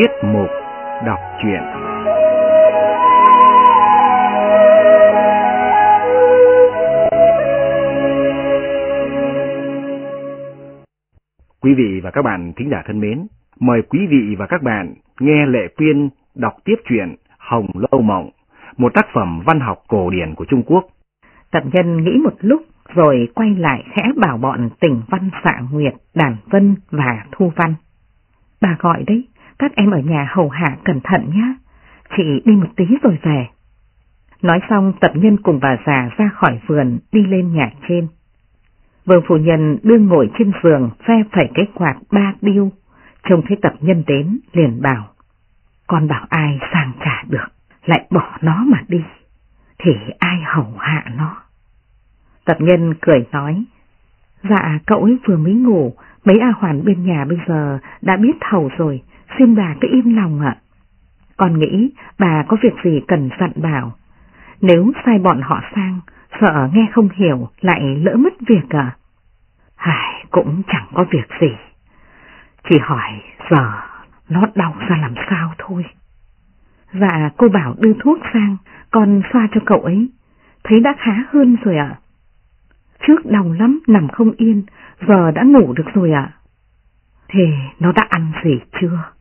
Tiết mục đọc truyện Quý vị và các bạn thính giả thân mến, mời quý vị và các bạn nghe Lệ Quyên đọc tiếp truyện Hồng Lâu Mộng, một tác phẩm văn học cổ điển của Trung Quốc. Tập nhân nghĩ một lúc rồi quay lại khẽ bảo bọn tỉnh văn xạ nguyệt, đàn vân và thu văn. Bà gọi đấy, các em ở nhà hầu hạ cẩn thận nhé, chị đi một tí rồi về. Nói xong tập nhân cùng bà già ra khỏi vườn đi lên nhà trên. Vương phu nhân đương ngồi trên giường phe phẩy cái quạt ba điêu, trông thấy tập nhân đến liền bảo, con bảo ai sang trả được, lại bỏ nó mà đi, thì ai hầu hạ nó. Tập nhân cười nói, dạ cậu ấy vừa mới ngủ, mấy A Hoàn bên nhà bây giờ đã biết hầu rồi, xin bà cứ im lòng ạ. Con nghĩ bà có việc gì cần dặn bảo, nếu sai bọn họ sang, sợ nghe không hiểu lại lỡ mất việc à. Hải cũng chẳng có việc gì, chỉ hỏi giờ nó đau ra làm sao thôi. Dạ cô bảo đưa thuốc sang, con xoa cho cậu ấy, thấy đã khá hơn rồi ạ. Trước đau lắm, nằm không yên, giờ đã ngủ được rồi ạ. Thế nó đã ăn gì chưa?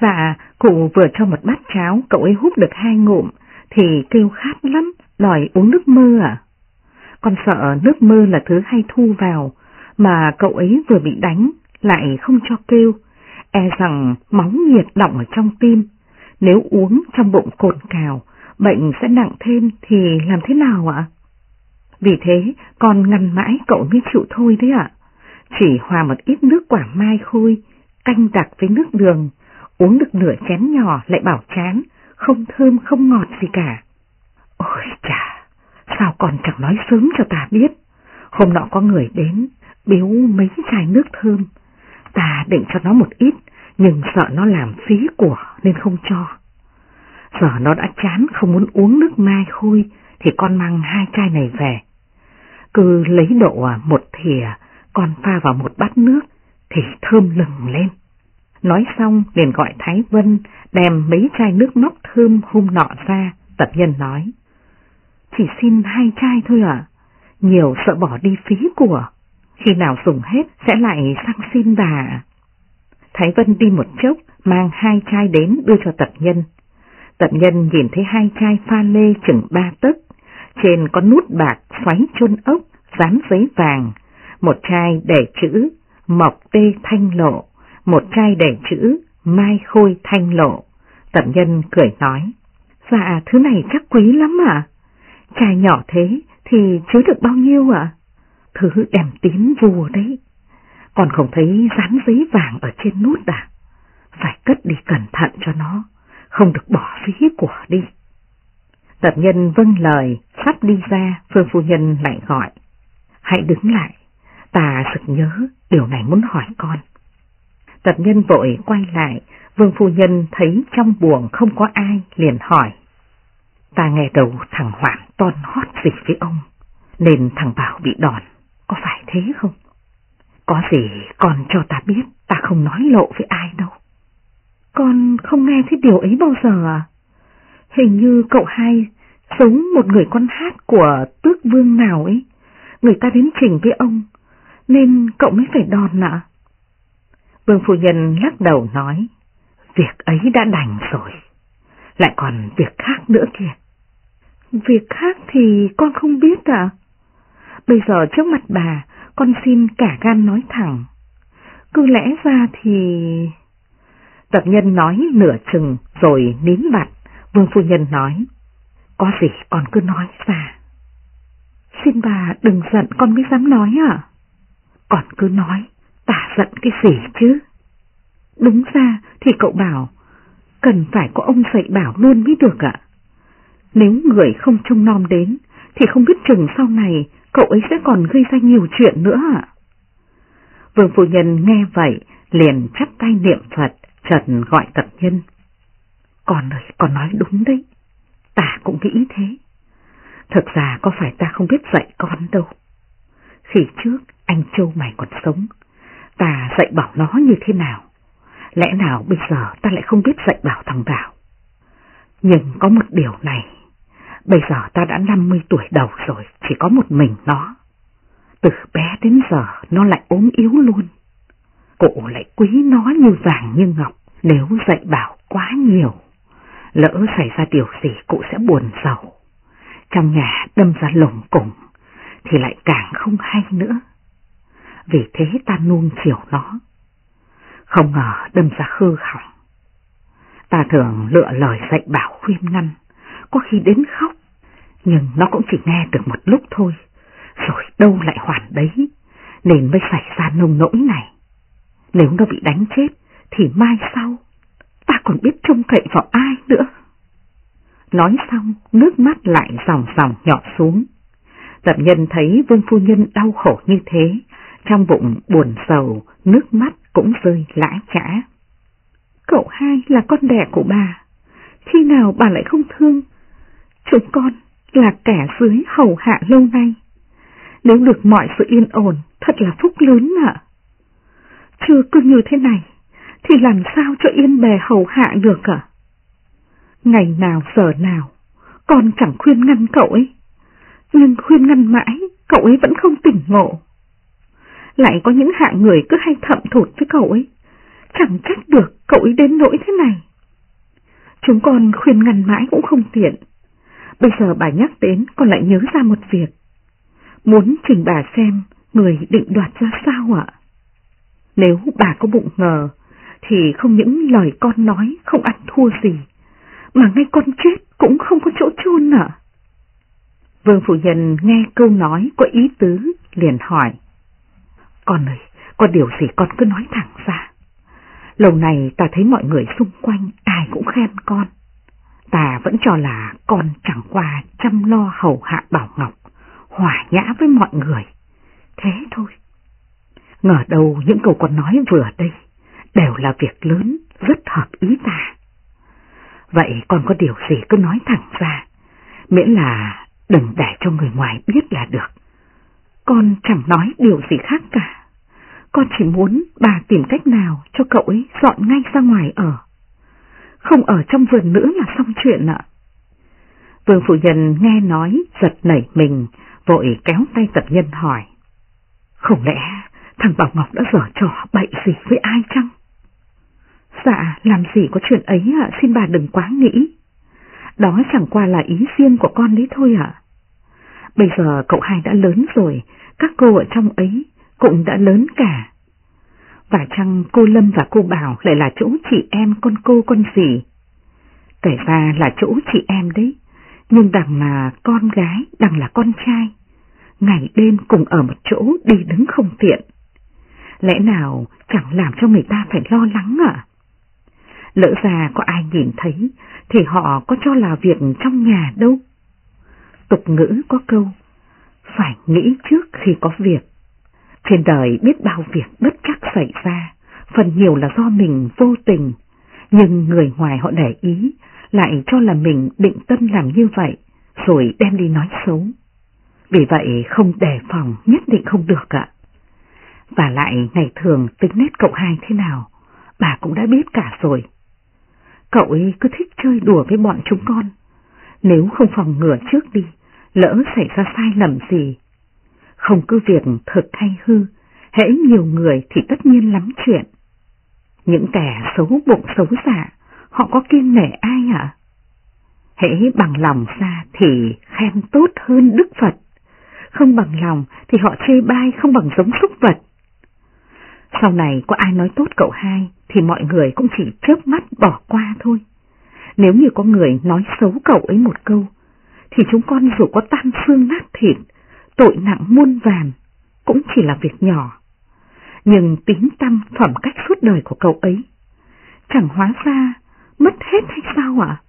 Dạ, cụ vừa cho một bát cháo, cậu ấy hút được hai ngụm, thì kêu khát lắm, đòi uống nước mơ à? Con sợ nước mơ là thứ hay thu vào, mà cậu ấy vừa bị đánh, lại không cho kêu, e rằng máu nhiệt động ở trong tim, nếu uống trong bụng cồn cào, bệnh sẽ nặng thêm thì làm thế nào ạ? Vì thế con ngăn mãi cậu mới chịu thôi đấy ạ. Chỉ hòa một ít nước quả mai khôi, canh đặc với nước đường, uống được nửa chén nhỏ lại bảo chán, không thơm không ngọt gì cả. Ôi chà, sao còn chẳng nói sớm cho ta biết. Hôm nọ có người đến, biếu mấy chai nước thơm. Ta định cho nó một ít, nhưng sợ nó làm phí của nên không cho. Giờ nó đã chán không muốn uống nước mai khôi, thì con mang hai chai này về. Cứ lấy độ à, một thìa, con pha vào một bát nước, thì thơm lừng lên. Nói xong liền gọi Thái Vân đem mấy chai nước móc thơm hôm nọ ra, tập nhân nói. Chỉ xin hai chai thôi ạ, nhiều sợ bỏ đi phí của, khi nào dùng hết sẽ lại sang xin bà. Thái Vân đi một chốc, mang hai chai đến đưa cho tập nhân. Tập nhân nhìn thấy hai chai pha lê chừng ba tấc, trên có nút bạc xoáy chôn ốc, dán giấy vàng, một chai để chữ Mộc Tê Thanh Lộ, một chai để chữ Mai Khôi Thanh Lộ. Tẩm nhân cười nói, dạ thứ này chắc quý lắm à? Chai nhỏ thế thì chứa được bao nhiêu ạ? À? Thứ đèm tím vua đấy. Còn không thấy dán giấy vàng ở trên nút à? Phải cất đi cẩn thận cho nó, không được bỏ phí của đi. Tập nhân vâng lời, sắp đi ra, Phương Phu Nhân lại gọi. Hãy đứng lại, ta sực nhớ điều này muốn hỏi con. Tập nhân vội quay lại, Vương Phu Nhân thấy trong buồng không có ai, liền hỏi. Ta nghe đầu thằng Hoạn ton hót gì với ông, nên thằng Bảo bị đòn, có phải thế không? Có gì con cho ta biết, ta không nói lộ với ai đâu. Con không nghe thấy điều ấy bao giờ à? Hình như cậu hai giống một người con hát của tước vương nào ấy. Người ta đến trình với ông, nên cậu mới phải đòn ạ. Vương phu nhân lắc đầu nói, việc ấy đã đành rồi, lại còn việc khác nữa kìa. Việc khác thì con không biết à? Bây giờ trước mặt bà, con xin cả gan nói thẳng. Cứ lẽ ra thì... Tập nhân nói nửa chừng rồi nín mặt vương phu nhân nói, có gì con cứ nói ra. Xin bà đừng giận con mới dám nói à? Còn cứ nói, giận cái gì chứ? Đúng ra thì cậu bảo, cần phải có ông dạy bảo luôn mới được ạ. Nếu người không trông nom đến, thì không biết chừng sau này cậu ấy sẽ còn gây ra nhiều chuyện nữa ạ. Vương phu nhân nghe vậy, liền chắp tay niệm Phật, chợt gọi tập nhân. Con ơi, con nói đúng đấy, ta cũng nghĩ thế. Thật ra có phải ta không biết dạy con đâu. Khi trước anh Châu mày còn sống, ta dạy bảo nó như thế nào, Lẽ nào bây giờ ta lại không biết dạy bảo thằng Bảo? Nhưng có một điều này, bây giờ ta đã 50 tuổi đầu rồi, chỉ có một mình nó. Từ bé đến giờ nó lại ốm yếu luôn. Cụ lại quý nó như vàng như ngọc, nếu dạy bảo quá nhiều, lỡ xảy ra điều gì cụ sẽ buồn giàu. Trong nhà đâm ra lồng cùng, thì lại càng không hay nữa. Vì thế ta nuông chiều nó. Không ngờ đâm ra hư hỏng. Ta thường lựa lời dạy bảo khuyên ngăn, có khi đến khóc, nhưng nó cũng chỉ nghe được một lúc thôi, rồi đâu lại hoàn đấy, nên mới xảy ra nông nỗi này. Nếu nó bị đánh chết, thì mai sau, ta còn biết trông cậy vào ai nữa. Nói xong, nước mắt lại dòng dòng nhỏ xuống. Tập nhân thấy vương phu nhân đau khổ như thế, trong bụng buồn sầu, nước mắt cũng rơi lã chã. Cậu hai là con đẻ của bà, khi nào bà lại không thương? Chúng con là kẻ dưới hầu hạ lâu nay. Nếu được mọi sự yên ổn, thật là phúc lớn ạ. Chưa cứ như thế này, thì làm sao cho yên bề hầu hạ được ạ? Ngày nào giờ nào, con chẳng khuyên ngăn cậu ấy, nhưng khuyên ngăn mãi, cậu ấy vẫn không tỉnh ngộ. Lại có những hạng người cứ hay thậm thụt với cậu ấy, chẳng trách được cậu ấy đến nỗi thế này. Chúng con khuyên ngăn mãi cũng không tiện. Bây giờ bà nhắc đến con lại nhớ ra một việc. Muốn trình bà xem người định đoạt ra sao ạ? Nếu bà có bụng ngờ, thì không những lời con nói không ăn thua gì, mà ngay con chết cũng không có chỗ chôn ạ. Vương Phụ Nhân nghe câu nói có ý tứ, liền hỏi. Con ơi, có điều gì con cứ nói thẳng ra. Lâu này ta thấy mọi người xung quanh ai cũng khen con. Ta vẫn cho là con chẳng qua chăm lo hầu hạ Bảo Ngọc, hòa nhã với mọi người. Thế thôi. Ngờ đâu những câu con nói vừa đây đều là việc lớn, rất hợp ý ta. Vậy con có điều gì cứ nói thẳng ra, miễn là đừng để cho người ngoài biết là được. Con chẳng nói điều gì khác cả. Con chỉ muốn bà tìm cách nào cho cậu ấy dọn ngay ra ngoài ở. Không ở trong vườn nữa là xong chuyện ạ. Vương phụ nhân nghe nói giật nảy mình, vội kéo tay tập nhân hỏi. Không lẽ thằng Bảo Ngọc đã dở trò bậy gì với ai chăng? Dạ, làm gì có chuyện ấy ạ, xin bà đừng quá nghĩ. Đó chẳng qua là ý riêng của con đấy thôi ạ. Bây giờ cậu hai đã lớn rồi, các cô ở trong ấy cũng đã lớn cả. Và chăng cô Lâm và cô Bảo lại là chỗ chị em con cô con gì? Kể ra là chỗ chị em đấy, nhưng đằng là con gái, đằng là con trai. Ngày đêm cùng ở một chỗ đi đứng không tiện. Lẽ nào chẳng làm cho người ta phải lo lắng à? Lỡ ra có ai nhìn thấy thì họ có cho là việc trong nhà đâu. Tục ngữ có câu, phải nghĩ trước khi có việc. Trên đời biết bao việc bất chắc xảy ra, phần nhiều là do mình vô tình, nhưng người ngoài họ để ý, lại cho là mình định tâm làm như vậy, rồi đem đi nói xấu. Vì vậy không đề phòng nhất định không được ạ. Và lại ngày thường tính nét cậu hai thế nào, bà cũng đã biết cả rồi. Cậu ấy cứ thích chơi đùa với bọn chúng con. Nếu không phòng ngừa trước đi, lỡ xảy ra sai lầm gì. Không cứ việc thực hay hư, hễ nhiều người thì tất nhiên lắm chuyện. Những kẻ xấu bụng xấu dạ, họ có kiên nể ai hả? Hễ bằng lòng ra thì khen tốt hơn Đức Phật, không bằng lòng thì họ chê bai không bằng giống súc vật. Sau này có ai nói tốt cậu hai thì mọi người cũng chỉ chớp mắt bỏ qua thôi. Nếu như có người nói xấu cậu ấy một câu, thì chúng con dù có tan xương nát thịt, tội nặng muôn vàn, cũng chỉ là việc nhỏ. Nhưng tính tâm phẩm cách suốt đời của cậu ấy, chẳng hóa ra mất hết hay sao ạ?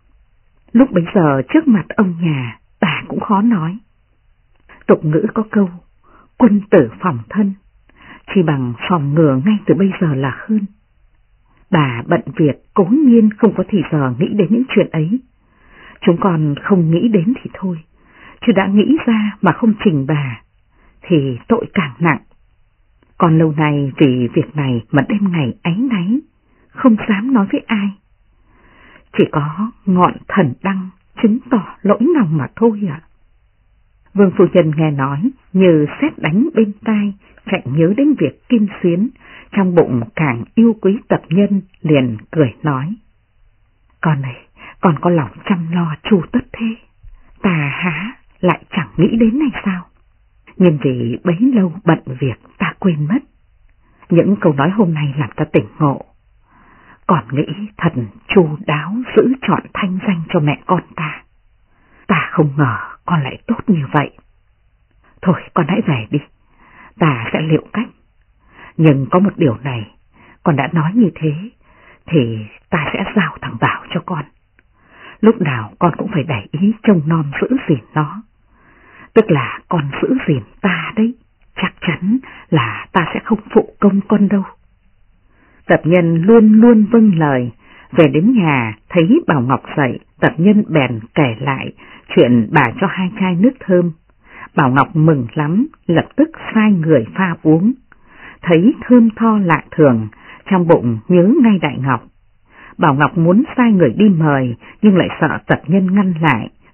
Lúc bấy giờ trước mặt ông nhà, bà cũng khó nói. Tục ngữ có câu, quân tử phòng thân, chỉ bằng phòng ngừa ngay từ bây giờ là hơn. Bà bận việc cố nhiên không có thì giờ nghĩ đến những chuyện ấy. Chúng còn không nghĩ đến thì thôi, chứ đã nghĩ ra mà không trình bà, thì tội càng nặng. Còn lâu nay vì việc này mà đêm ngày ánh náy, không dám nói với ai. Chỉ có ngọn thần đăng chứng tỏ lỗi lòng mà thôi ạ. Vương Phu Nhân nghe nói như xét đánh bên tai, chạy nhớ đến việc kim xuyến, trong bụng càng yêu quý tập nhân liền cười nói. Con này, con có lòng chăm lo chu tất thế, ta há lại chẳng nghĩ đến này sao? Nhưng vì bấy lâu bận việc ta quên mất. Những câu nói hôm nay làm ta tỉnh ngộ. Còn nghĩ thần chu đáo giữ chọn thanh danh cho mẹ con ta. Ta không ngờ con lại tốt như vậy. Thôi con hãy về đi, ta sẽ liệu cách. Nhưng có một điều này, con đã nói như thế, thì ta sẽ giao thằng Bảo cho con. Lúc nào con cũng phải để ý trông non giữ gìn nó. Tức là còn giữ gìn ta đấy, chắc chắn là ta sẽ không phụ công con đâu. Tập nhân luôn luôn vâng lời, về đến nhà thấy Bảo Ngọc dậy, tập nhân bèn kể lại chuyện bà cho hai chai nước thơm. Bảo Ngọc mừng lắm, lập tức sai người pha uống. Thấy thơm tho lạ thường, trong bụng nhớ ngay Đại Ngọc. Bảo Ngọc muốn sai người đi mời, nhưng lại sợ tập nhân ngăn lại,